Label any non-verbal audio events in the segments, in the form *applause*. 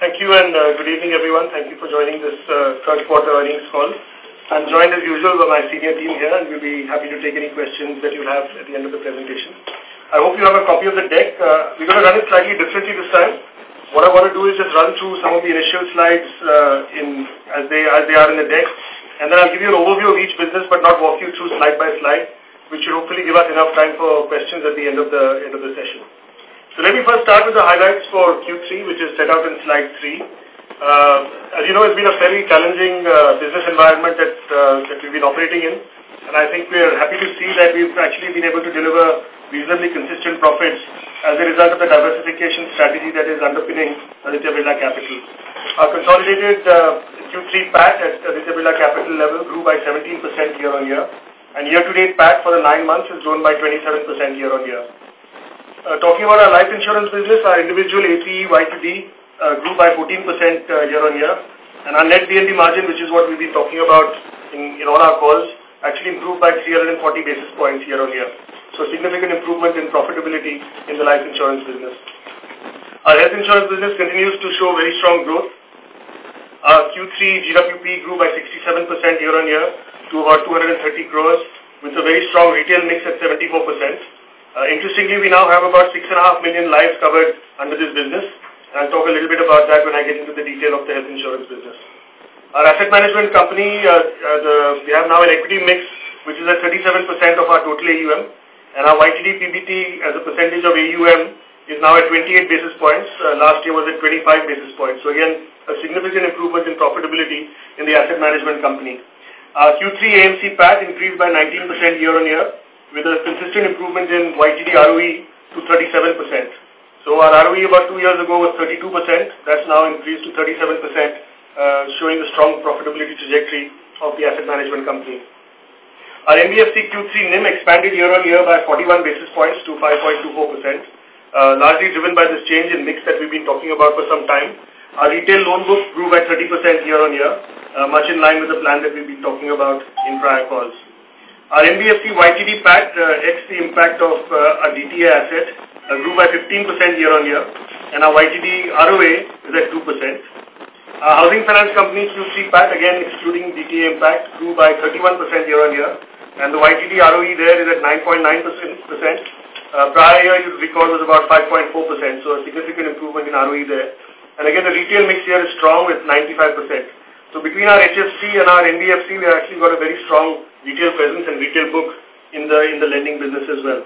Thank you and uh, good evening everyone. Thank you for joining this uh, third quarter earnings call. I'm joined as usual by my senior team here and we'll be happy to take any questions that you have at the end of the presentation. I hope you have a copy of the deck. Uh, we're going to run it slightly differently this time. What I want to do is just run through some of the initial slides uh, in as they as they are in the deck, and then I'll give you an overview of each business, but not walk you through slide by slide, which should hopefully give us enough time for questions at the end of the end of the session. So let me first start with the highlights for Q3, which is set out in slide 3. Uh, as you know, it's been a very challenging uh, business environment that, uh, that we've been operating in. And I think we're happy to see that we've actually been able to deliver reasonably consistent profits as a result of the diversification strategy that is underpinning Aditya Capital. Our consolidated uh, Q3 PAT at Aditya Capital level grew by 17% year-on-year. And year-to-date PAT for the nine months has grown by 27% year-on-year. Uh, talking about our life insurance business, our individual APE YTD uh, grew by 14% uh, year on year. And our net VNB margin, which is what we've been talking about in, in all our calls, actually improved by 340 basis points year on year. So significant improvement in profitability in the life insurance business. Our health insurance business continues to show very strong growth. Our Q3 GWP grew by 67% year on year to about 230 crores with a very strong retail mix at 74%. Uh, interestingly, we now have about 6.5 million lives covered under this business. I'll talk a little bit about that when I get into the detail of the health insurance business. Our asset management company, uh, uh, the, we have now an equity mix which is at 37% of our total AUM and our YTD PBT as a percentage of AUM is now at 28 basis points. Uh, last year was at 25 basis points. So again, a significant improvement in profitability in the asset management company. Our Q3 AMC PAT increased by 19% year on year with a consistent improvement in YTD ROE to 37%. So our ROE about two years ago was 32%. That's now increased to 37%, uh, showing the strong profitability trajectory of the asset management company. Our NBFC Q3 NIM expanded year on year by 41 basis points to 5.24%, uh, largely driven by this change in mix that we've been talking about for some time. Our retail loan book grew by 30% year on year, uh, much in line with the plan that we've been talking about in prior calls. Our NBFC YTD PAT, uh, X the impact of uh, our DTA asset, uh, grew by 15% year on year, and our YTD ROA is at 2%. Our housing finance company Q3 PAT, again excluding DTA impact, grew by 31% year on year, and the YTD ROE there is at 9.9%. Uh, prior year, you recall, was about 5.4%, so a significant improvement in ROE there. And again, the retail mix here is strong with 95%. So between our HFC and our NBFC, we actually got a very strong retail presence and retail book in the in the lending business as well.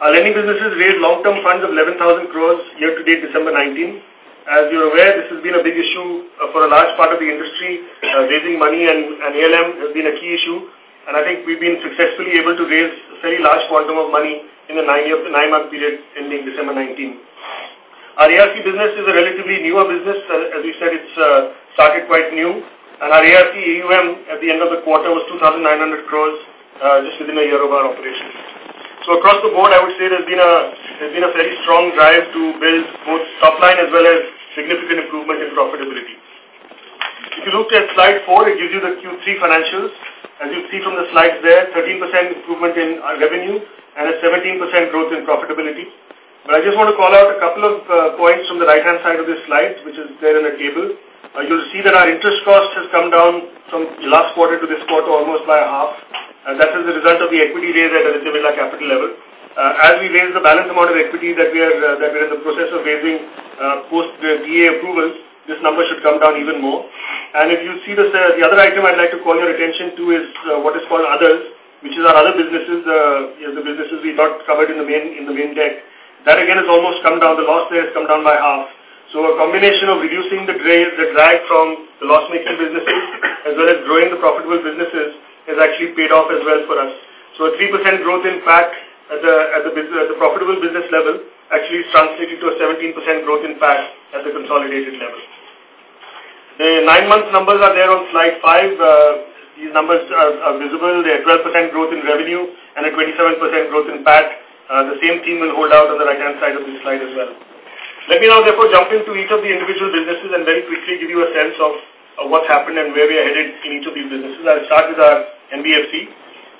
Our lending businesses raised long-term funds of 11,000 crores year-to-date December 19. As you're aware, this has been a big issue uh, for a large part of the industry. Uh, raising money and, and ALM has been a key issue. And I think we've been successfully able to raise a very large quantum of money in the nine-month period ending December 19. Our ARC business is a relatively newer business. Uh, as we said, it's uh, started quite new. And our ARC AUM at the end of the quarter was 2,900 crores uh, just within a year of our operations. So across the board, I would say there's been a there's been a very strong drive to build both top line as well as significant improvement in profitability. If you look at slide 4, it gives you the Q3 financials. As you see from the slides there, 13% improvement in revenue and a 17% growth in profitability. But I just want to call out a couple of uh, points from the right-hand side of this slide, which is there in the table. Uh, you'll see that our interest cost has come down from last quarter to this quarter almost by half. And that is the result of the equity raise at Aditya Birla capital level. Uh, as we raise the balance amount of equity that we are uh, that we're in the process of raising uh, post the DA approvals, this number should come down even more. And if you see this, uh, the other item I'd like to call your attention to is uh, what is called others, which is our other businesses, uh, the businesses we not covered in the main in the main deck. That again has almost come down. The loss there has come down by half. So a combination of reducing the drag, the drag from the loss-making businesses as well as growing the profitable businesses has actually paid off as well for us. So a 3% growth in PAT at the, at the, business, at the profitable business level actually translated to a 17% growth in PAT at the consolidated level. The nine-month numbers are there on slide 5. Uh, these numbers are, are visible. They are 12% growth in revenue and a 27% growth in PAT. Uh, the same theme will hold out on the right-hand side of this slide as well. Let me now therefore jump into each of the individual businesses and very quickly give you a sense of uh, what's happened and where we are headed in each of these businesses. I'll start with our NBFC.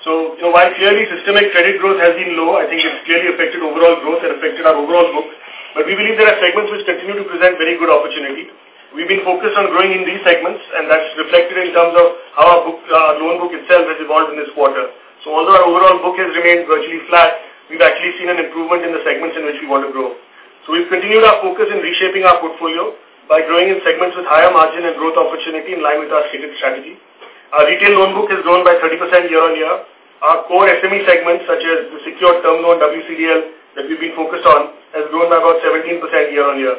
So, you know, while clearly systemic credit growth has been low, I think it's clearly affected overall growth and affected our overall book. But we believe there are segments which continue to present very good opportunity. We've been focused on growing in these segments, and that's reflected in terms of how our, book, our loan book itself has evolved in this quarter. So although our overall book has remained virtually flat, we've actually seen an improvement in the segments in which we want to grow. So we've continued our focus in reshaping our portfolio by growing in segments with higher margin and growth opportunity in line with our stated strategy. Our retail loan book has grown by 30% year on year. Our core SME segments, such as the secured term loan WCDL that we've been focused on, has grown by about 17% year on year.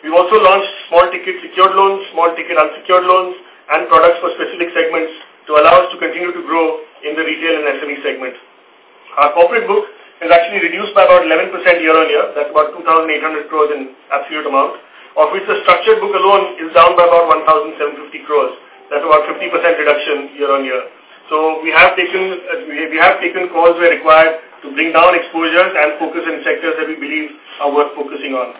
We've also launched small ticket secured loans, small ticket unsecured loans, and products for specific segments to allow us to continue to grow in the retail and SME segment. Our corporate book has actually reduced by about 11% year on year. That's about 2,800 crores in absolute amount, of which the structured book alone is down by about 1,750 crores. That's about 50% reduction year on year. So we have taken uh, we have taken calls where required to bring down exposures and focus in sectors that we believe are worth focusing on.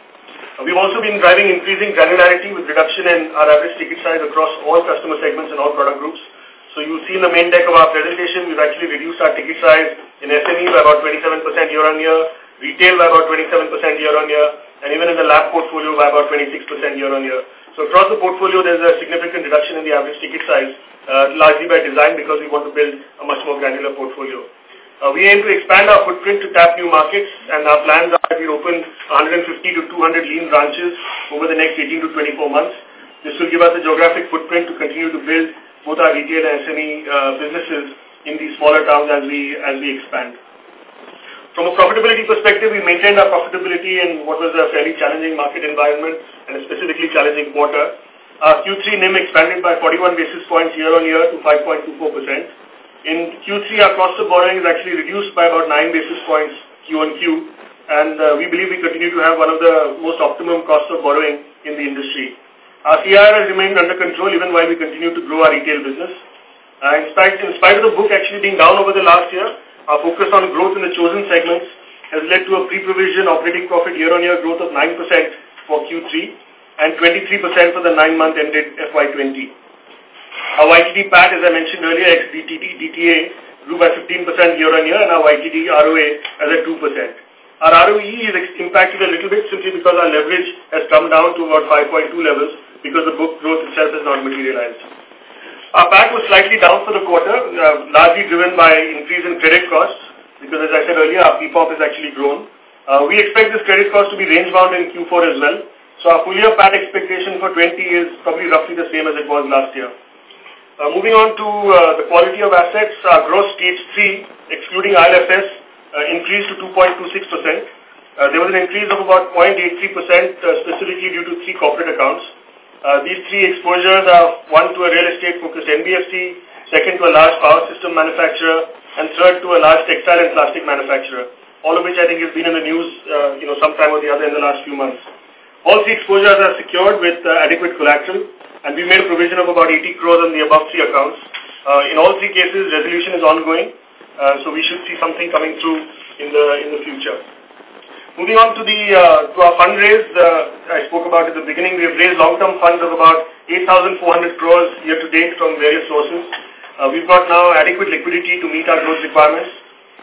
We've also been driving increasing granularity with reduction in our average ticket size across all customer segments and all product groups. So you see in the main deck of our presentation, we've actually reduced our ticket size in SME by about 27% year on year, retail by about 27% year on year, and even in the LAP portfolio by about 26% year on year. So across the portfolio, there's a significant reduction in the average ticket size, uh, largely by design because we want to build a much more granular portfolio. Uh, we aim to expand our footprint to tap new markets, and our plans are to open 150 to 200 lean branches over the next 18 to 24 months. This will give us a geographic footprint to continue to build both our retail and SME uh, businesses in these smaller towns as we as we expand. From a profitability perspective, we maintained our profitability in what was a fairly challenging market environment and a specifically challenging quarter. Our Q3 NIM expanded by 41 basis points year on year to 5.24 percent. In Q3, our cost of borrowing is actually reduced by about 9 basis points Q on Q, and uh, we believe we continue to have one of the most optimum costs of borrowing in the industry. Our CIR has remained under control even while we continue to grow our retail business. Uh, in, spite, in spite of the book actually being down over the last year, our focus on growth in the chosen segments has led to a pre-provision operating profit year-on-year -year growth of 9% for Q3 and 23% for the nine-month ended FY20. Our YTD PAT, as I mentioned earlier, ex-DTT, DTA, grew by 15% year on year, and our YTD ROA is at 2%. Our ROE is impacted a little bit simply because our leverage has come down to about 5.2 levels because the book growth itself has not materialized. Our PAT was slightly down for the quarter, uh, largely driven by increase in credit costs, because as I said earlier, our PPOP has actually grown. Uh, we expect this credit cost to be range-bound in Q4 as well. So our full-year PAT expectation for 20 is probably roughly the same as it was last year. Uh, moving on to uh, the quality of assets, our gross stage 3, excluding ILFS, uh, increased to 2.26%. Uh, there was an increase of about 0.83% uh, specifically due to three corporate accounts. Uh, these three exposures are one to a real estate-focused NBFC, second to a large power system manufacturer, and third to a large textile and plastic manufacturer, all of which I think has been in the news uh, you know, sometime or the other in the last few months. All three exposures are secured with uh, adequate collateral and we made a provision of about 80 crores on the above three accounts. Uh, in all three cases, resolution is ongoing, uh, so we should see something coming through in the in the future. Moving on to the uh, to our fundraise, uh, I spoke about at the beginning. We have raised long-term funds of about 8,400 crores year to date from various sources. Uh, we've got now adequate liquidity to meet our growth requirements.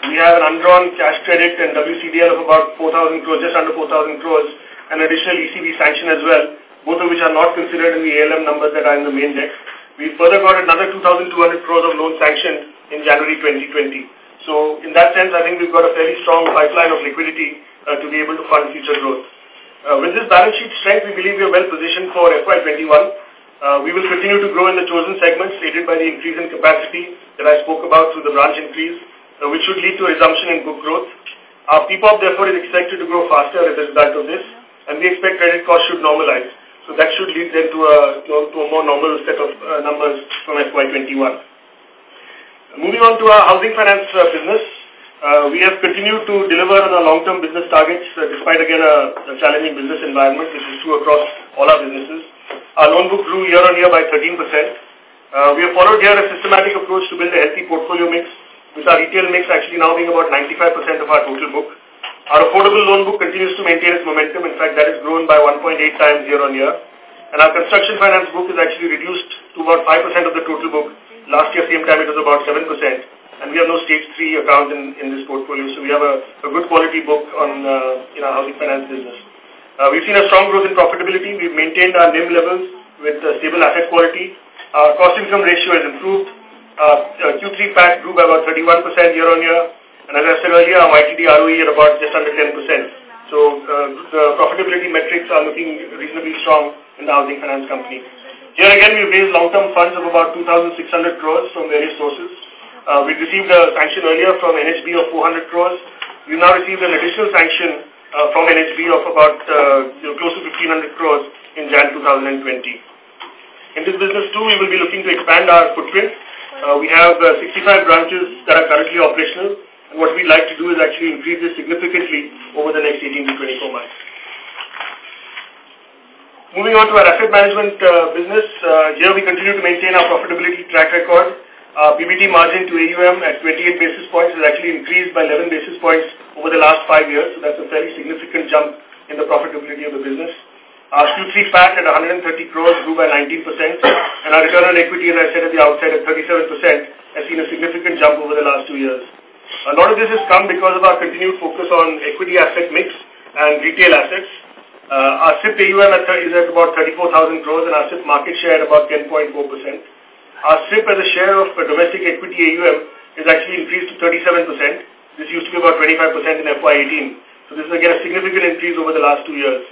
We have an undrawn cash credit and WCDL of about 4,000 crores, just under 4,000 crores, and additional ECB sanction as well, both of which are not considered in the ALM numbers that are in the main deck. We further got another 2,200 crores of loan sanctioned in January 2020. So in that sense, I think we've got a fairly strong pipeline of liquidity uh, to be able to fund future growth. Uh, with this balance sheet strength, we believe we are well positioned for FY21. Uh, we will continue to grow in the chosen segments aided by the increase in capacity that I spoke about through the branch increase, uh, which should lead to a resumption in book growth. Our PPOP, therefore, is expected to grow faster as a result of this, and we expect credit costs should normalize. So that should lead a, to a, to a more normal set of uh, numbers from FY21. Moving on to our housing finance uh, business, uh, we have continued to deliver on our long-term business targets uh, despite again a, a, challenging business environment, which is true across all our businesses. Our loan book grew year on year by 13%. Uh, we have followed here a systematic approach to build a healthy portfolio mix, with our retail mix actually now being about 95% of our total book. Our affordable loan book continues to maintain its momentum. In fact, that has grown by 1.8 times year on year. And our construction finance book is actually reduced to about 5% of the total book. Last year, same time, it was about 7%. And we have no stage 3 account in, in this portfolio. So we have a, a good quality book on uh, in our housing finance business. Uh, we've seen a strong growth in profitability. We've maintained our NIM levels with stable asset quality. Our cost-income ratio has improved. Uh, Q3 PAT grew by about 31% year-on-year. And as I said earlier, our YTD ROE at about just under 10%. So uh, the profitability metrics are looking reasonably strong in the housing finance company. Here again, we've raised long-term funds of about 2,600 crores from various sources. Uh, we received a sanction earlier from NHB of 400 crores. We've now received an additional sanction uh, from NHB of about uh, you know, close to 1,500 crores in Jan 2020. In this business too, we will be looking to expand our footprint. Uh, we have uh, 65 branches that are currently operational, and what we'd like to do is actually increase this significantly over the next 18 to 24 months. Moving on to our asset management uh, business, uh, here we continue to maintain our profitability track record. PBT margin to AUM at 28 basis points has actually increased by 11 basis points over the last five years, so that's a fairly significant jump in the profitability of the business. Our Q3 PAT at 130 crores grew by 19%, and our return on equity, as I said at the outset, at 37%, has seen a significant jump over the last two years. A lot of this has come because of our continued focus on equity asset mix and retail assets. Uh, our SIP AUM is at about 34,000 crores and our SIP market share at about 10.4%. Our SIP as a share of domestic equity AUM is actually increased to 37%. This used to be about 25% in FY18. So this is again a significant increase over the last two years.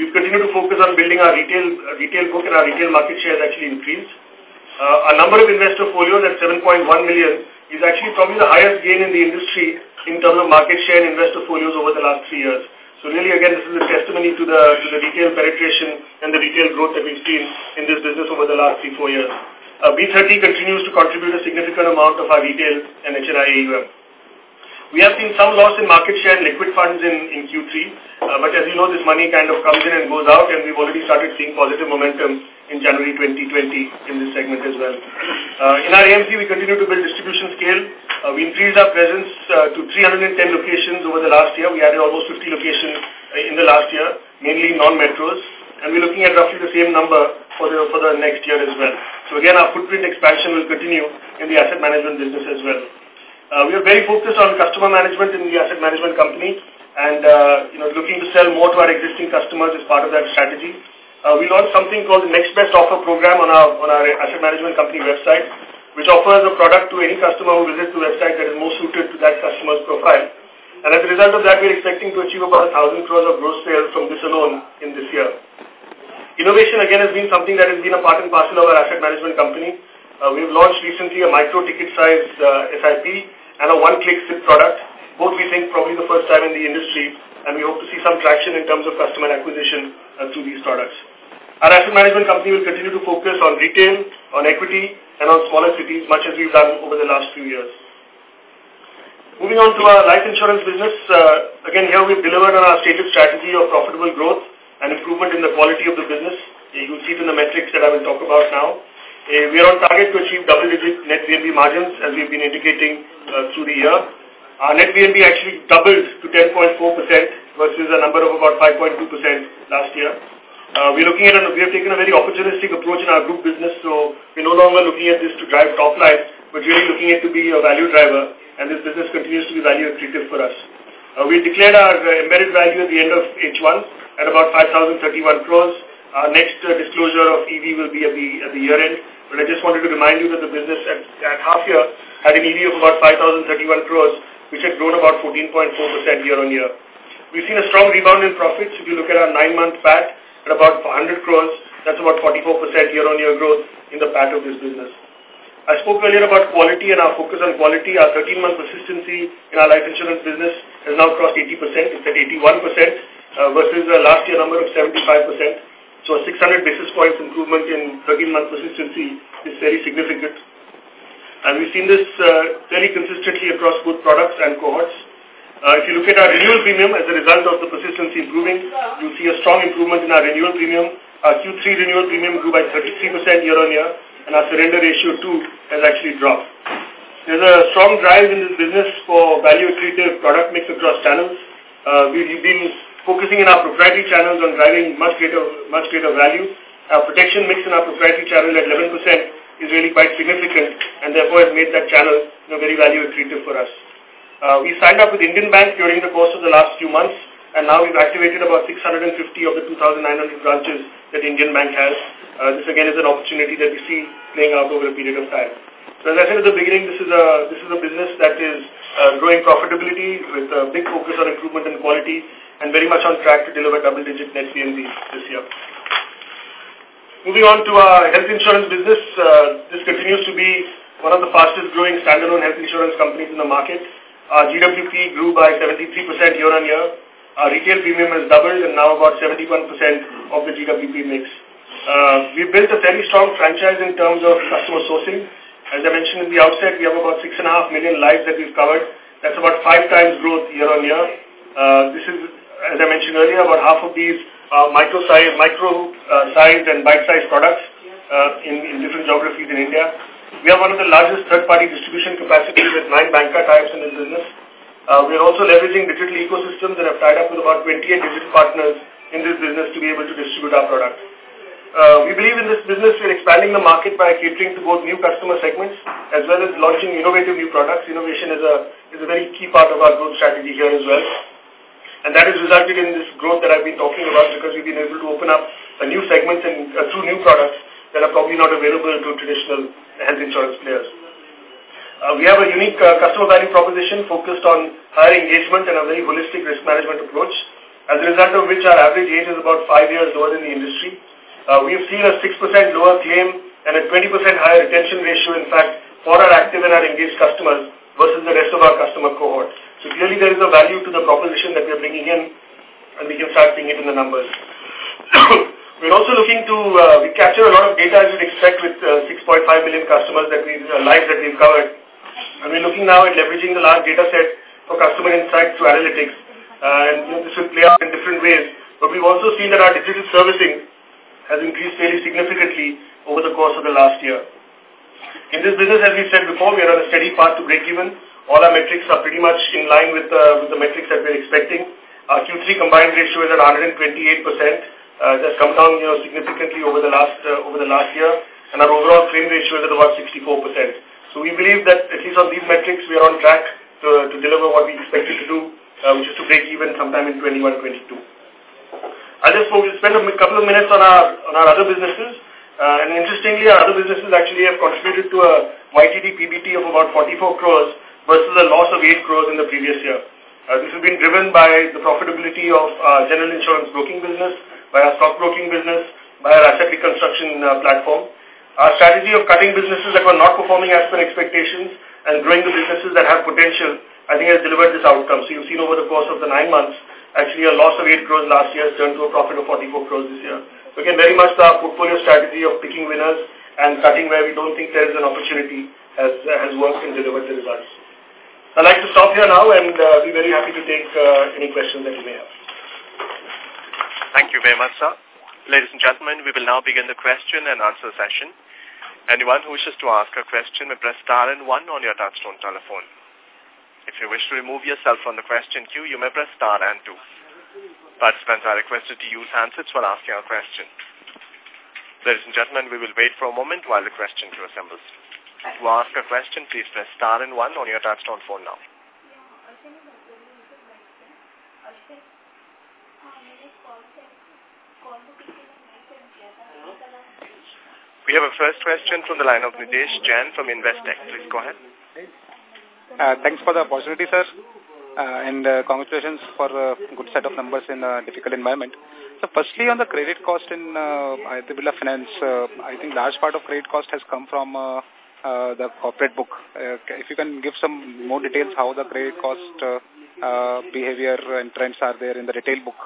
We've continued to focus on building our retail uh, retail book and our retail market share has actually increased. Uh, our number of investor folios at 7.1 million is actually probably the highest gain in the industry in terms of market share and investor folios over the last three years. So really, again, this is a testimony to the to the retail penetration and the retail growth that we've seen in this business over the last three, four years. Uh, B30 continues to contribute a significant amount of our retail and HNI AUM. We have seen some loss in market share and liquid funds in, in Q3, uh, but as you know, this money kind of comes in and goes out, and we've already started seeing positive momentum in January 2020 in this segment as well. Uh, in our AMC, we continue to build distribution scale. Uh, we increased our presence uh, to 310 locations over the last year. We added almost 50 locations uh, in the last year, mainly non-metros and we're looking at roughly the same number for the, for the next year as well. So again, our footprint expansion will continue in the asset management business as well. Uh, we are very focused on customer management in the asset management company and uh, you know looking to sell more to our existing customers as part of that strategy. Uh, we launched something called the Next Best Offer program on our, on our asset management company website, which offers a product to any customer who visits the website that is most suited to that customer's profile. And as a result of that, we're expecting to achieve about 1,000 crores of gross sales from this alone in this year. Innovation, again, has been something that has been a part and parcel of our asset management company. Uh, we've launched recently a micro ticket size uh, SIP and a one-click SIP product. Both, we think, probably the first time in the industry, and we hope to see some traction in terms of customer acquisition uh, through these products. Our asset management company will continue to focus on retail, on equity, and on smaller cities, much as we've done over the last few years. Moving on to our life insurance business, uh, again, here we've delivered on our stated strategy of profitable growth and improvement in the quality of the business. You will see it in the metrics that I will talk about now. Uh, we are on target to achieve double-digit net VNB margins as we've been indicating uh, through the year. Our net VNB actually doubled to 10.4% versus a number of about 5.2% last year. Uh, we're looking at, a, we have taken a very opportunistic approach in our group business, so we're no longer looking at this to drive top line, but really looking at to be a value driver, and this business continues to be value accretive for us. Uh, we declared our uh, embedded value at the end of H1 at about 5,031 crores. Our next uh, disclosure of EV will be at the, at the year end. But I just wanted to remind you that the business at, at half year had an EV of about 5,031 crores, which had grown about 14.4% year on year. We've seen a strong rebound in profits. If you look at our nine-month PAT at about 100 crores, that's about 44% year-on-year growth in the PAT of this business. I spoke earlier about quality and our focus on quality. Our 13-month persistency in our life insurance business has now crossed 80%. It's at 81% uh, versus the last year number of 75%. So a 600 basis points improvement in 13-month persistency is very significant. And we've seen this uh, fairly consistently across both products and cohorts. Uh, if you look at our renewal premium as a result of the persistency improving, you'll see a strong improvement in our renewal premium. Our Q3 renewal premium grew by 33% year on year, and our surrender ratio too has actually dropped. There's a strong drive in this business for value accretive product mix across channels. Uh, we've been focusing in our proprietary channels on driving much greater, much greater value. Our protection mix in our proprietary channel at 11% is really quite significant and therefore has made that channel you know, very value accretive for us. Uh, we signed up with Indian Bank during the course of the last few months and now we've activated about 650 of the 2,900 branches that Indian Bank has. Uh, this again is an opportunity that we see playing out over a period of time. So as I said at the beginning, this is a this is a business that is uh, growing profitability with a big focus on improvement in quality and very much on track to deliver double-digit net VNB this year. Moving on to our health insurance business, uh, this continues to be one of the fastest growing standalone health insurance companies in the market. Our GWP grew by 73% year on year our retail premium has doubled and now about 71% of the GWP mix. Uh, we built a very strong franchise in terms of customer sourcing. As I mentioned in the outset, we have about 6.5 million lives that we've covered. That's about five times growth year on year. Uh, this is, as I mentioned earlier, about half of these are micro size, micro uh, and bite-sized products uh, in, in different geographies in India. We have one of the largest third-party distribution capacities with nine banker types in this business. Uh, we are also leveraging digital ecosystems and have tied up with about 28 digital partners in this business to be able to distribute our product. Uh, we believe in this business we're expanding the market by catering to both new customer segments as well as launching innovative new products. Innovation is a, is a very key part of our growth strategy here as well. And that has resulted in this growth that I've been talking about because we've been able to open up a new segments and uh, through new products that are probably not available to traditional health insurance players. Uh, we have a unique uh, customer value proposition focused on higher engagement and a very holistic risk management approach, as a result of which our average age is about five years lower than the industry. Uh, we have seen a 6% lower claim and a 20% higher retention ratio, in fact, for our active and our engaged customers versus the rest of our customer cohort. So clearly there is a value to the proposition that we are bringing in, and we can start seeing it in the numbers. *coughs* *coughs* We're also looking to, uh, we capture a lot of data as you'd expect with uh, 6.5 million customers that we've uh, lives that we've covered. And we're looking now at leveraging the large data set for customer insights through analytics. Uh, and you know, this will play out in different ways. But we've also seen that our digital servicing has increased fairly significantly over the course of the last year. In this business, as we said before, we are on a steady path to break even. All our metrics are pretty much in line with, uh, with the metrics that we're expecting. Our Q3 combined ratio is at 128%. Uh, that's come down you know, significantly over the last uh, over the last year, and our overall claim ratio is at about 64%. So we believe that at least on these metrics, we are on track to, to deliver what we expected to do, uh, which is to break even sometime in 21-22. I'll just spend a couple of minutes on our, on our other businesses. Uh, and interestingly, our other businesses actually have contributed to a YTD PBT of about 44 crores versus a loss of 8 crores in the previous year. Uh, this has been driven by the profitability of our general insurance broking business, by our stock broking business, by our asset reconstruction uh, platform. Our strategy of cutting businesses that were not performing as per expectations and growing the businesses that have potential, I think has delivered this outcome. So you've seen over the course of the nine months, actually a loss of 8 crores last year has turned to a profit of 44 crores this year. So again, very much the portfolio strategy of picking winners and cutting where we don't think there is an opportunity has, uh, has worked and delivered the results. I'd like to stop here now and uh, be very happy to take uh, any questions that you may have. Thank you very much, sir. Ladies and gentlemen, we will now begin the question and answer session. Anyone who wishes to ask a question may press star and one on your touchtone telephone. If you wish to remove yourself from the question queue, you may press star and two. Participants are requested to use handsets while asking a question. Ladies and gentlemen, we will wait for a moment while the question queue assembles. To ask a question, please press star and one on your touchtone phone now. We have a first question from the line of Nidhesh Jain from Investec. Please go ahead. Uh, thanks for the opportunity, sir. Uh, and uh, congratulations for a good set of numbers in a difficult environment. So firstly, on the credit cost in uh, Birla Finance, uh, I think large part of credit cost has come from uh, uh, the corporate book. If you can give some more details how the credit cost behavior and trends are there in the retail book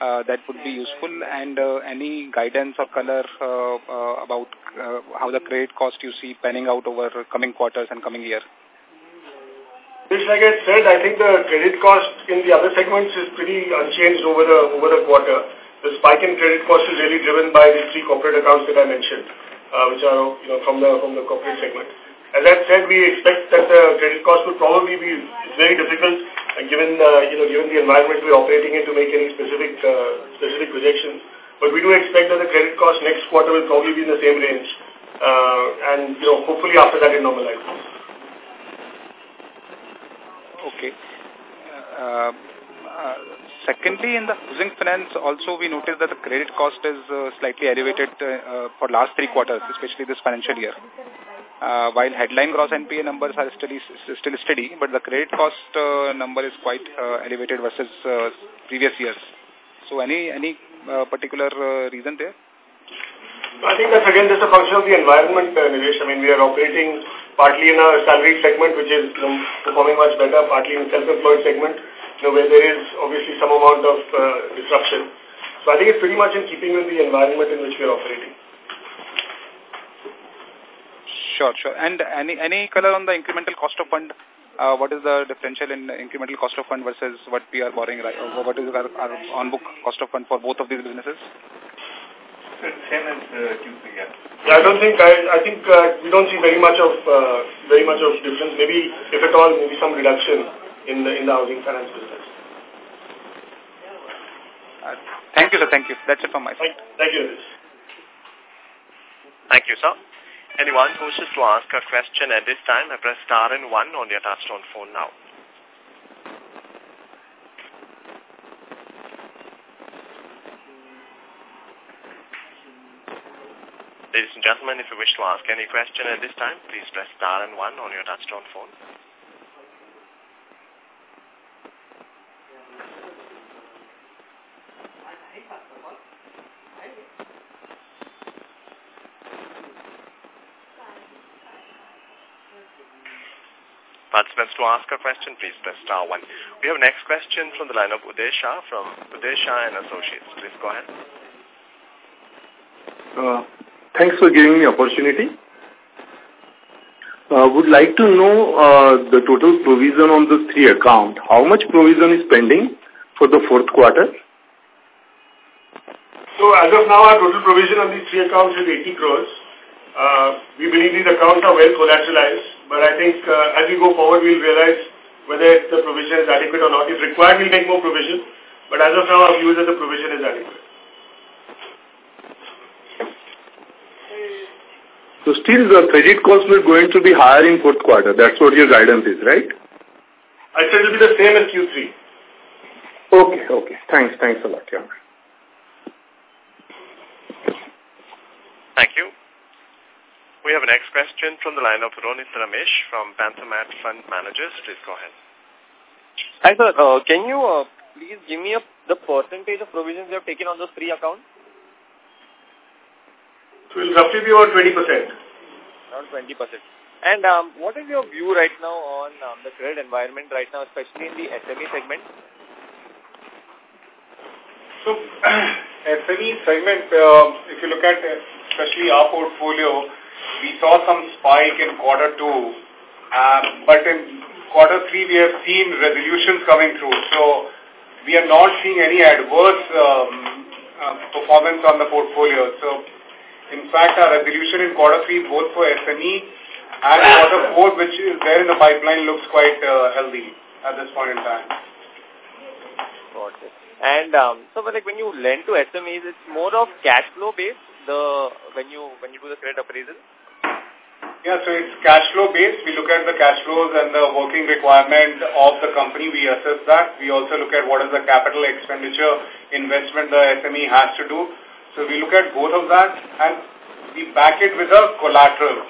that would be useful and uh, any guidance or color uh, uh, about uh, how the credit cost you see panning out over coming quarters and coming year. Just like I said, I think the credit cost in the other segments is pretty unchanged over the over the quarter. The spike in credit cost is really driven by the three corporate accounts that I mentioned, uh, which are you know from the from the corporate segment. As I said, we expect that the credit cost will probably be, it's very difficult uh, given, uh, you know, given the environment we're operating in to make any specific, uh, specific projections. But we do expect that the credit cost next quarter will probably be in the same range. Uh, and, you know, hopefully after that it normalizes. Okay. Uh, secondly, in the housing finance, also we noticed that the credit cost is slightly elevated for last three quarters, especially this financial year. Uh, while headline gross NPA numbers are still, still steady, but the credit cost uh, number is quite uh, elevated versus uh, previous years. So any any uh, particular uh, reason there? I think that's again just a function of the environment, uh, Nilesh. I mean, we are operating partly in a salaried segment, which is um, performing much better, partly in self-employed segment, you know, where there is obviously some amount of uh, disruption. So I think it's pretty much in keeping with the environment in which we are operating. Sure, sure. And any any color on the incremental cost of fund? Uh, what is the differential in incremental cost of fund versus what we are borrowing, right? Or what is our, our on-book cost of fund for both of these businesses? Same as uh, Q3, yeah. Yeah, I don't think I, I think uh, we don't see very much of uh, very much of difference. Maybe, if at all, maybe some reduction in the in the housing finance business. Uh, thank you, sir. Thank you. That's it from my side. thank you. Thank you, sir. Anyone who wishes to ask a question at this time, press star and one on your touchtone phone now. Ladies and gentlemen, if you wish to ask any question at this time, please press star and one on your touchtone phone. Participants to ask a question, please press star one. We have next question from the line of Uday Shah from Uday Shah and Associates. Please go ahead. Uh, thanks for giving me opportunity. Uh, would like to know uh, the total provision on the three account. How much provision is pending for the fourth quarter? So as of now, our total provision on these three accounts is 80 crores. Uh, we believe these accounts are well collateralized, but I think uh, as we go forward, we'll realize whether the provision is adequate or not. If required, we'll make more provision, but as of now, our view is that the provision is adequate. So still the credit cost will going to be higher in fourth quarter. That's what your guidance is, right? I said it will be the same as Q3. Okay, okay. Thanks, thanks a lot. Yeah. Thank you. We have a next question from the line of Ronit Ramesh from Pantomath Fund Managers. Please go ahead. Hi, sir. Uh, can you uh, please give me a, the percentage of provisions you have taken on those three accounts? It will roughly be about 20%. Around 20%. And um, what is your view right now on um, the credit environment right now, especially in the SME segment? So, *clears throat* SME segment, uh, if you look at uh, especially our portfolio, we saw some spike in quarter two, um, but in quarter three we have seen resolutions coming through. So, we are not seeing any adverse um, uh, performance on the portfolio. So, in fact, our resolution in quarter three, both for SME and quarter four, which is there in the pipeline, looks quite uh, healthy at this point in time. Got it. And um, so, like when you lend to SMEs, it's more of cash flow based. The when you when you do the credit appraisal. Yeah, so it's cash flow based. We look at the cash flows and the working requirement of the company. We assess that. We also look at what is the capital expenditure investment the SME has to do. So we look at both of that and we back it with a collateral,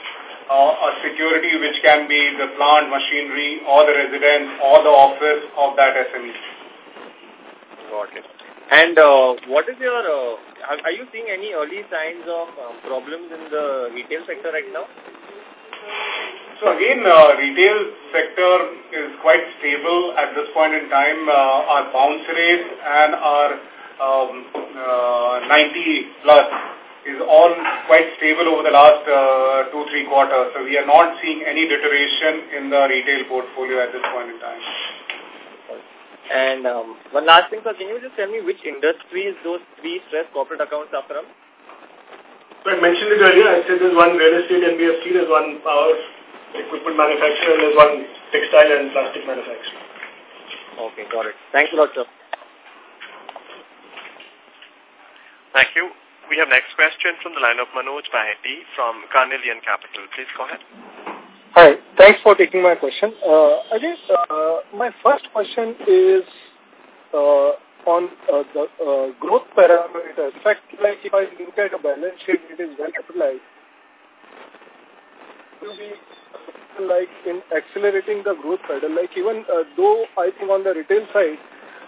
uh, a security which can be the plant, machinery, or the residence, or the office of that SME. Got it. And uh, what is your, uh, are, you seeing any early signs of um, problems in the retail sector right now? So again, uh, retail sector is quite stable at this point in time. Uh, our bounce rate and our um, uh, 90 plus is all quite stable over the last uh, two, three quarters. So we are not seeing any deterioration in the retail portfolio at this point in time. And um, one last thing, sir, can you just tell me which industries those three stress corporate accounts are from? So I mentioned it earlier. I said there's one real estate NBFC, there's one power equipment manufacturer, and there's one textile and plastic manufacturer. Okay, got it. Thanks a lot, sir. Thank you. We have next question from the line of Manoj Baheti from Carnelian Capital. Please go ahead. Hi. Thanks for taking my question. Uh, Ajay, uh, my first question is uh, on uh, the uh, growth parameters. In fact, like if I look at a balance sheet, it is well capitalized. To be like in accelerating the growth pedal, like even uh, though I think on the retail side,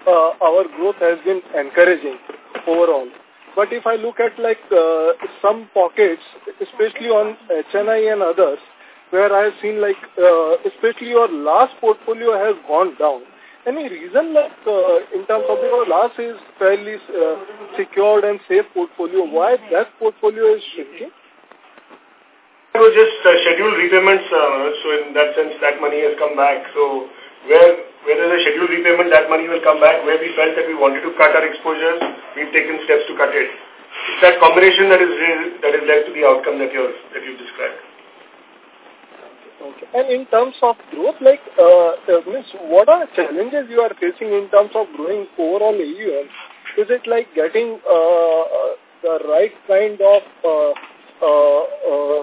uh, our growth has been encouraging overall. But if I look at like uh, some pockets, especially on HNI and others, where I have seen like, uh, especially your LAP portfolio has gone down. Any reason like uh, in terms of your LAP is fairly uh, secured and safe portfolio, why that portfolio is shrinking? It was just uh, scheduled repayments, uh, so in that sense that money has come back. So where where there's a scheduled repayment, that money will come back. Where we felt that we wanted to cut our exposures, we've taken steps to cut it. It's that combination that is that is led to the outcome that you're that you've described. Okay. And in terms of growth, like, uh, uh, what are challenges you are facing in terms of growing overall AUM? Is it like getting uh, uh the right kind of uh, uh, uh,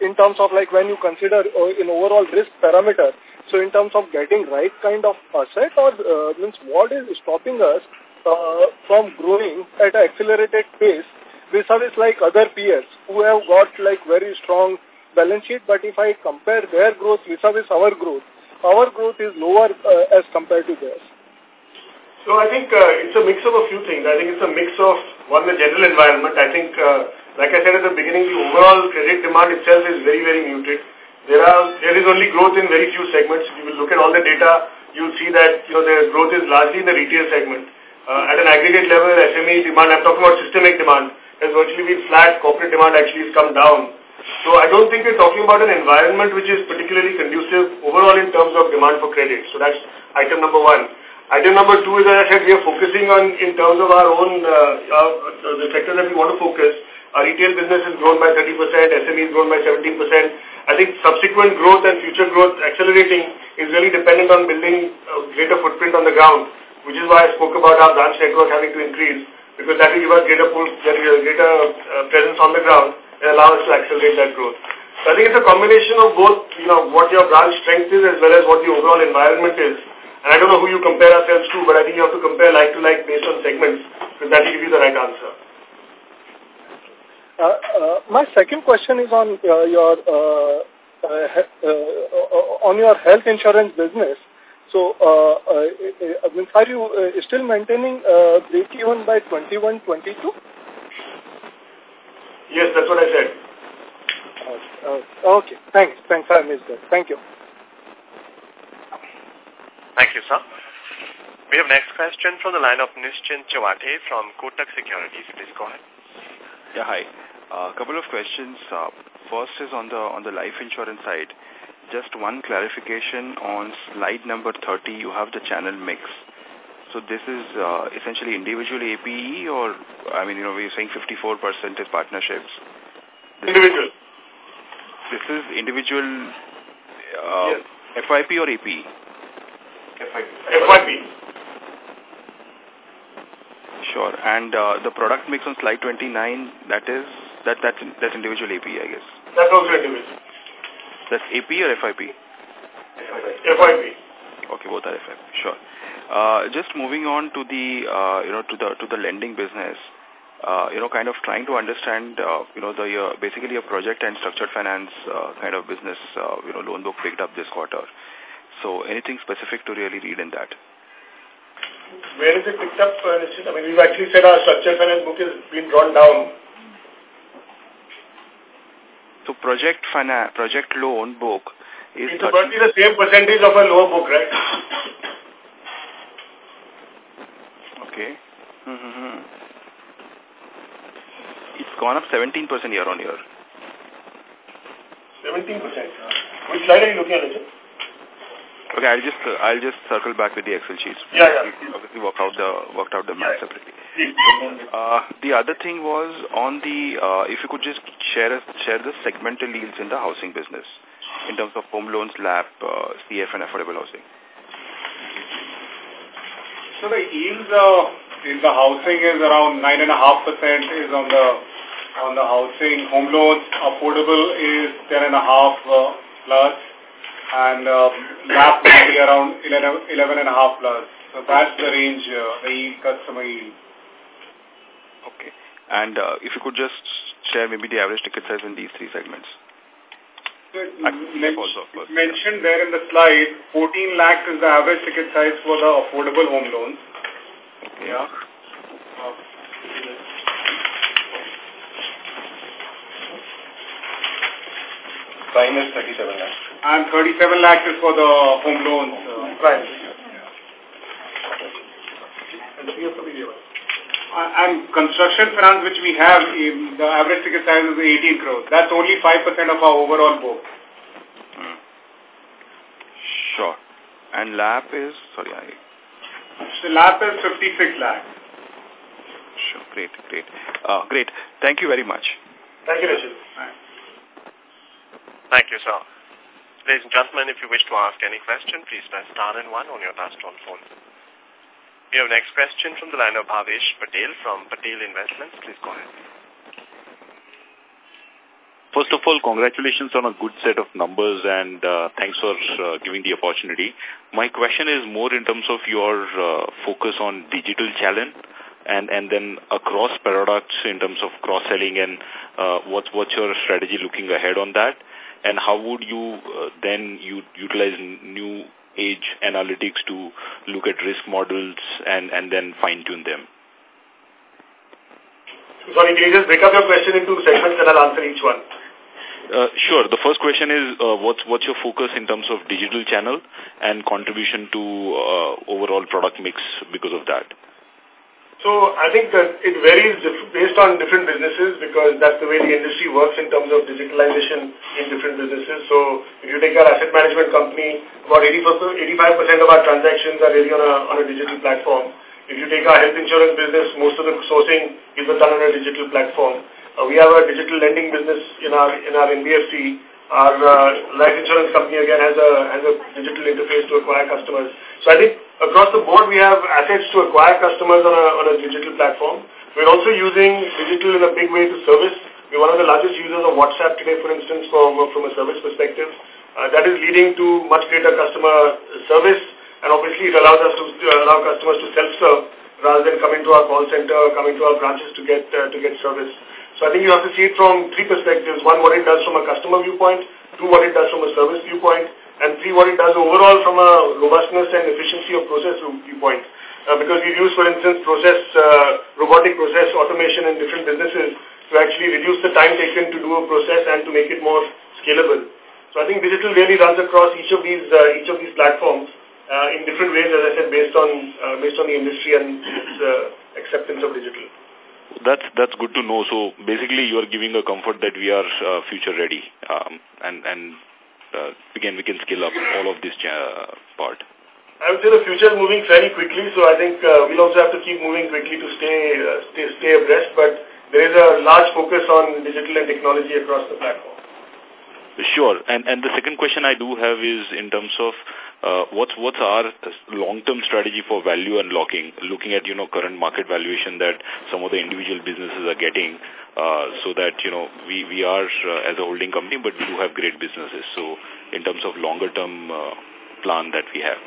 in terms of like when you consider uh, in overall risk parameter, so in terms of getting right kind of asset or uh, means what is stopping us uh, from growing at an accelerated pace vis-a-vis like other peers who have got like very strong balance sheet, but if I compare their growth vis-a-vis our growth, our growth is lower uh, as compared to theirs. So I think uh, it's a mix of a few things. I think it's a mix of, one, the general environment. I think uh, like I said at the beginning, the overall credit demand itself is very, very muted. There are there is only growth in very few segments. If you will look at all the data, you'll see that you know the growth is largely in the retail segment. Uh, at an aggregate level, SME demand, I'm talking about systemic demand, has virtually been flat. Corporate demand actually has come down. So I don't think we're talking about an environment which is particularly conducive overall in terms of demand for credit. So that's item number one. Item number two is, as I said, we are focusing on, in terms of our own, uh, uh, the sector that we want to focus, our retail business has grown by 30%, SME has grown by 17%. I think subsequent growth and future growth accelerating is really dependent on building a greater footprint on the ground, which is why I spoke about our branch network having to increase, because that will give us greater, pull, greater uh, presence on the ground allow us to accelerate that growth. So I think it's a combination of both, you know, what your branch strength is as well as what the overall environment is. And I don't know who you compare ourselves to, but I think you have to compare like to like based on segments, because that will give you the right answer. Uh, uh, my second question is on uh, your uh, uh, uh, on your health insurance business. So, are you still maintaining break even by 21, 22? Yes, that's what I said. okay, thanks. Thanks, I missed that. Thank you. Thank you, sir. We have next question from the line of Nischint Chawathe from Kotak Securities. Please go ahead. Yeah, hi. A uh, couple of questions. Uh, first is on the on the life insurance side. Just one clarification on slide number 30, you have the channel mix. So this is uh, essentially individual APE or, I mean, you know, we're saying 54% is partnerships. This individual. This is individual uh, yes. FYP or AP? FYP. FYP. Sure. And uh, the product mix on slide 29, that is that that's that's individual AP, I guess. That's also individual. That's AP or FYP? FYP? FYP. Okay, both are FYP. Sure. Uh, just moving on to the uh, you know to the to the lending business. Uh, you know, kind of trying to understand, uh, you know, the uh, basically a project and structured finance uh, kind of business, uh, you know, loan book picked up this quarter. So anything specific to really read in that? Where is it picked up, uh, I mean, we've actually said our structured finance book has been drawn down so project finance, project loan book is it's about the same percentage of a lower book, right? Okay. Mm -hmm. It's gone up 17% year on year. 17%? Which slide are you looking at, Richard? Okay, I'll just uh, I'll just circle back with the Excel sheets. Yeah, yeah. Obviously, work out the worked out the math yeah. separately. Uh, the other thing was on the uh, if you could just share share the segmental yields in the housing business in terms of home loans, LAP, uh, CF, and affordable housing. So the yields uh, in the housing is around nine and a half percent is on the on the housing. Home loans affordable is ten and a half uh, plus and uh, LAP will be around 11, 11 and a half plus. So that's the range, uh, the yield, customer yield. Okay. And uh, if you could just share maybe the average ticket size in these three segments. So men mentioned there in the slide, 14 lakhs is the average ticket size for the affordable home loans. Okay. Yeah. Prime is 37 lakhs. And 37 lakhs is for the home loans. Uh, Prime. Uh, and construction finance which we have, um, the average ticket size is 18 crores. That's only 5% of our overall book. Hmm. Sure. And LAP is, sorry, I... The LAP is 56 lakhs. Sure, great, great. Uh, great. Thank you very much. Thank you, Rachel. Thank you, sir. Ladies and gentlemen, if you wish to ask any question, please press star and one on your touchtone phone. We have next question from the line of Bhavesh Patel from Patel Investments. Please go ahead. First of all, congratulations on a good set of numbers and uh, thanks for uh, giving the opportunity. My question is more in terms of your uh, focus on digital challenge and, and then across products in terms of cross-selling and uh, what's, what's your strategy looking ahead on that? And how would you uh, then you utilize new age analytics to look at risk models and, and then fine-tune them? Sorry, can you just break up your question into segments and I'll answer each one? Uh, sure. The first question is uh, what's what's your focus in terms of digital channel and contribution to uh, overall product mix because of that? So I think that it varies based on different businesses because that's the way the industry works in terms of digitalization in different businesses. So if you take our asset management company, about 85% of our transactions are really on a, on a digital platform. If you take our health insurance business, most of the sourcing is done on a digital platform. Uh, we have a digital lending business in our in our NBFC. Our uh, life insurance company again has a has a digital interface to acquire customers. So I think across the board we have assets to acquire customers on a on a digital platform. We're also using digital in a big way to service. We're one of the largest users of WhatsApp today, for instance, from from a service perspective. Uh, that is leading to much greater customer service, and obviously it allows us to uh, allow customers to self-serve rather than coming to our call center, coming to our branches to get uh, to get service. So I think you have to see it from three perspectives. One, what it does from a customer viewpoint. Two, what it does from a service viewpoint. And three, what it does overall from a robustness and efficiency of process viewpoint. Uh, because we use, for instance, process, uh, robotic process automation in different businesses to actually reduce the time taken to do a process and to make it more scalable. So I think digital really runs across each of these uh, each of these platforms uh, in different ways, as I said, based on uh, based on the industry and its uh, acceptance of digital. That's that's good to know. So basically, you are giving a comfort that we are uh, future ready, um, and and uh, again we can scale up all of this uh, part. I would say the future is moving fairly quickly, so I think uh, we'll also have to keep moving quickly to stay uh, stay stay abreast. But there is a large focus on digital and technology across the platform. Sure. And and the second question I do have is in terms of uh, what's what's our long-term strategy for value unlocking, looking at, you know, current market valuation that some of the individual businesses are getting, uh, so that, you know, we, we are uh, as a holding company, but we do have great businesses. So in terms of longer-term uh, plan that we have.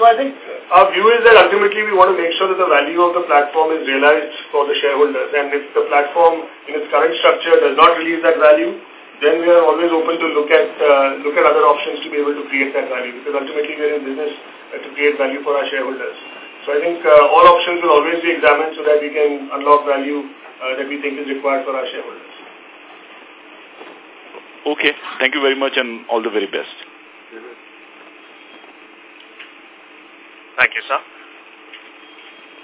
So I think our view is that ultimately we want to make sure that the value of the platform is realized for the shareholders. And if the platform in its current structure does not release that value, then we are always open to look at uh, look at other options to be able to create that value because ultimately we are in business uh, to create value for our shareholders. So I think uh, all options will always be examined so that we can unlock value uh, that we think is required for our shareholders. Okay. Thank you very much and all the very best. Thank you, sir.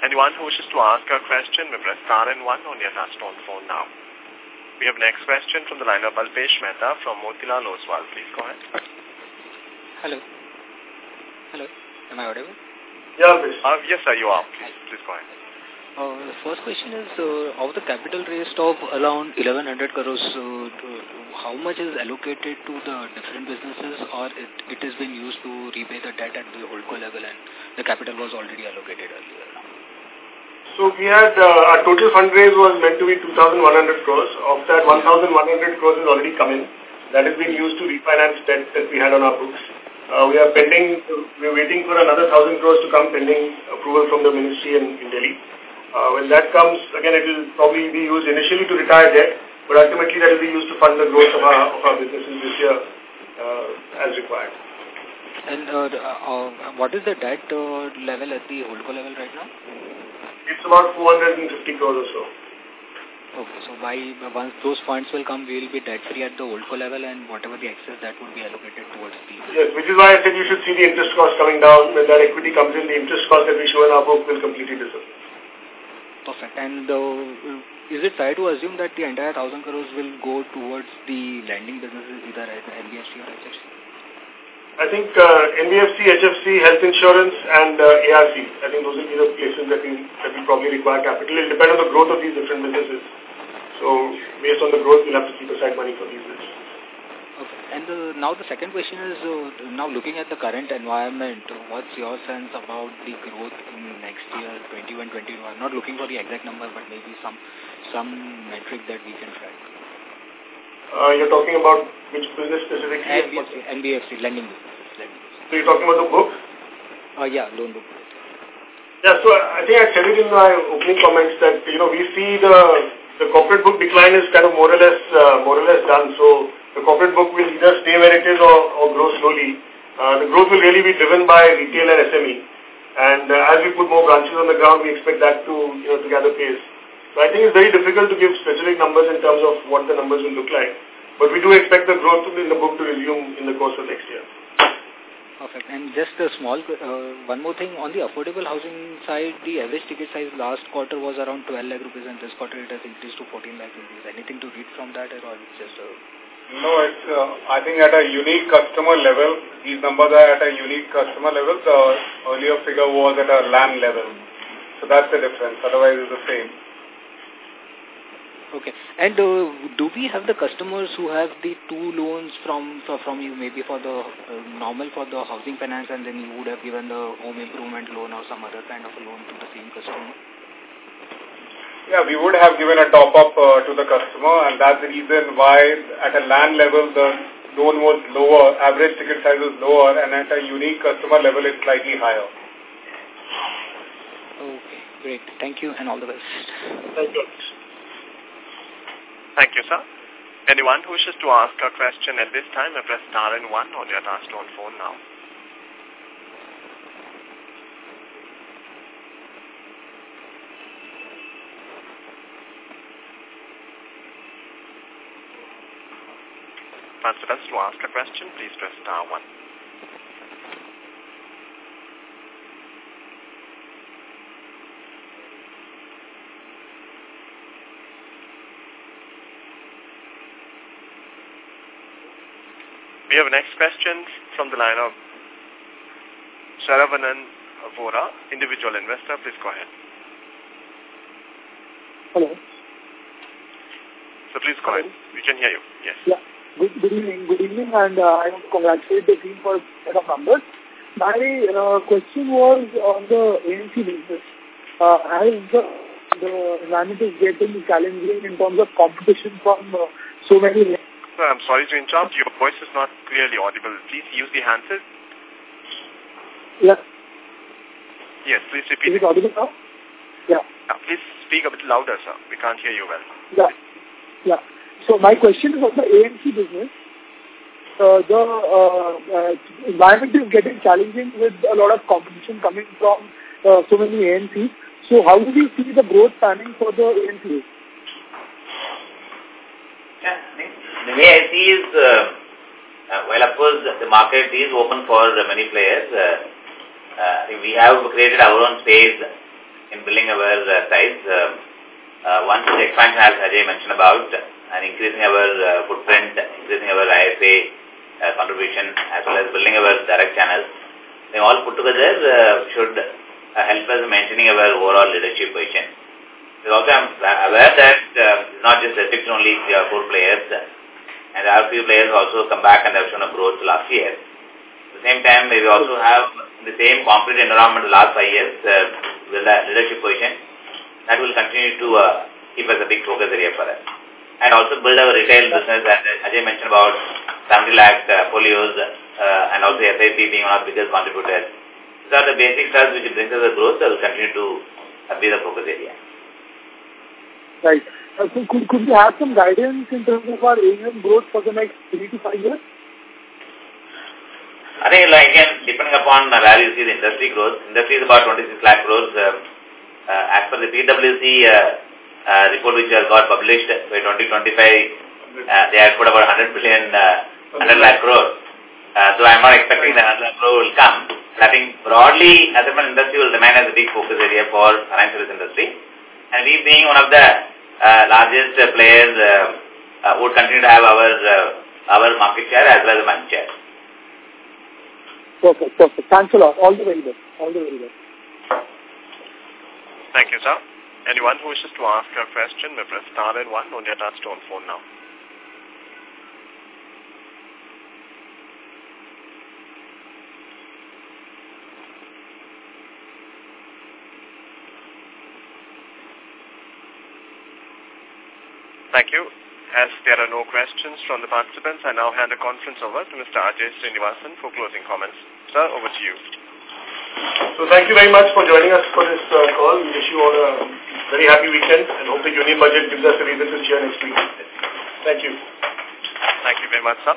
Anyone who wishes to ask a question may press star and one on your touchtone phone now. We have next question from the line of Alpesh Mehta from Motilal Oswal. Please go ahead. Hello. Hello. Am I audible? Yeah, Alpesh. Uh, yes, sir, you are. Please, please go ahead. Uh, the first question is, uh, of the capital raised of around 1100 crores, uh, how much is allocated to the different businesses or it, it has been used to repay the debt at the holdco level and the capital was already allocated earlier? So we had, uh, our total fundraise was meant to be 2,100 crores. Of that, 1,100 crores is already come in. That has been used to refinance debt that we had on our books. Uh, we are pending, we are waiting for another 1,000 crores to come pending approval from the ministry in, in Delhi. Uh, when that comes, again, it will probably be used initially to retire debt, but ultimately that will be used to fund the growth of our, of our businesses this year uh, as required. And uh, uh, what is the debt level at the holdco level right now? It's about 450 crores or so. Okay, so by once those funds will come, we will be debt free at the holdco level, and whatever the excess that would be allocated towards the. Yes, which is why I said you should see the interest cost coming down. When that equity comes in, the interest cost that we show in our book will completely disappear. Perfect. And uh, is it fair to assume that the entire thousand crores will go towards the lending businesses, either at NBFC or HFC? I think uh, NBFC, HFC, health insurance, and uh, ARC. I think those will be the places that we that we probably require capital. It will depend on the growth of these different businesses. So based on the growth, we'll have to keep aside money for these businesses. Okay. And uh, now the second question is, uh, now looking at the current environment, what's your sense about the growth in next year, 21, 22? I'm not looking for the exact number, but maybe some some metric that we can track. Uh, you're talking about which business specifically? NBFC, NBFC lending business. Lending. So you're talking about the book? Uh, yeah, loan book. Yeah, so I think I said it in my opening comments that, you know, we see the the corporate book decline is kind of more or less uh, more or less done. So the corporate book will either stay where it is or, or grow slowly. Uh, the growth will really be driven by retail and SME. And uh, as we put more branches on the ground, we expect that to, you know, to gather pace. So I think it's very difficult to give specific numbers in terms of what the numbers will look like. But we do expect the growth in the book to resume in the course of next year. Perfect. And just a small, uh, one more thing, on the affordable housing side, the average ticket size last quarter was around 12 lakh rupees and this quarter it has increased to 14 lakh rupees. Anything to read from that or it's just a... No, it's, uh, I think at a unique customer level, these numbers are at a unique customer level. The earlier figure was at a land level. So that's the difference. Otherwise, it's the same. Okay. And uh, do we have the customers who have the two loans from from you, maybe for the uh, normal for the housing finance, and then you would have given the home improvement loan or some other kind of a loan to the same customer? Yeah, we would have given a top-up uh, to the customer, and that's the reason why at a land level the loan was lower, average ticket size was lower, and at a unique customer level it's slightly higher. Okay, great. Thank you and all the best. Thank you. Thank you, sir. Anyone who wishes to ask a question at this time, press star and one on your touchtone phone now. Participants, to ask a question, please press star one. We have a next question from the line of Saravanan Vora, individual investor. Please go ahead. Hello. So please go ahead. We can hear you. Yes. Yeah. Good, good evening. Good evening, and uh, I want to congratulate the team for a set of numbers. My uh, question was on the AMC business. Uh, as the, the environment is getting challenging in terms of competition from uh, so many Sir, I'm sorry to interrupt. Your voice is not clearly audible. Please use the handset. Yeah. Yes, please repeat. Is it audible now? Yeah. Uh, please speak a bit louder, sir. We can't hear you well. Yeah. Yeah. So my question is on the AMC business. Uh, the uh, uh, environment is getting challenging with a lot of competition coming from uh, so many AMCs. So how do we see the growth planning for the AMCs? Yeah, the way I see is, uh, uh, well, of course, the market is open for many players. Uh, uh, we have created our own space in building our size. Uh, one the expansion, as Ajay mentioned about, and increasing our footprint, increasing our IFA contribution, as well as building our direct channels. They all put together should help us maintaining our overall leadership position. So also I'm aware that not just restricted only or four players, and there few players also come back and have shown a growth last year. At the same time, we also have the same competitive environment the last five years uh, with the leadership position. That will continue to uh, keep us a big focus area for us. And also build our retail business, and as Ajay mentioned about 70 lakh uh, folios, uh, and also SIP being one of the biggest contributors. These are the basic stuff which brings us the growth that will continue to be the focus area. Right. Uh, so could, could we have some guidance in terms of our AUM growth for the next three to five years? I think, like, again, depending upon where you see the industry growth, industry is about 26 lakh crores. Uh, uh, as per the PwC uh, uh, report which has got published by 2025, uh, they have put about 100 billion, uh, 100 lakh crores. Uh, so I'm not expecting that 100 lakh crore will come. I think broadly, asset management industry will remain as a big focus area for financial industry. And we being one of the uh, largest uh, players uh, uh, would continue to have our uh, our market share as well as market share. Perfect, perfect. Thanks a lot. All the very best. All the very best. Thank you, sir. Anyone who wishes to ask a question may press star and one on your touchtone phone now. Thank you. As there are no questions from the participants, I now hand the conference over to Mr. Ajay Srinivasan for closing comments. Sir, over to you. So thank you very much for joining us for this uh, call. We wish you all a very happy weekend and hope the union budget gives us a reason to cheer next week. Thank you. Thank you very much, sir.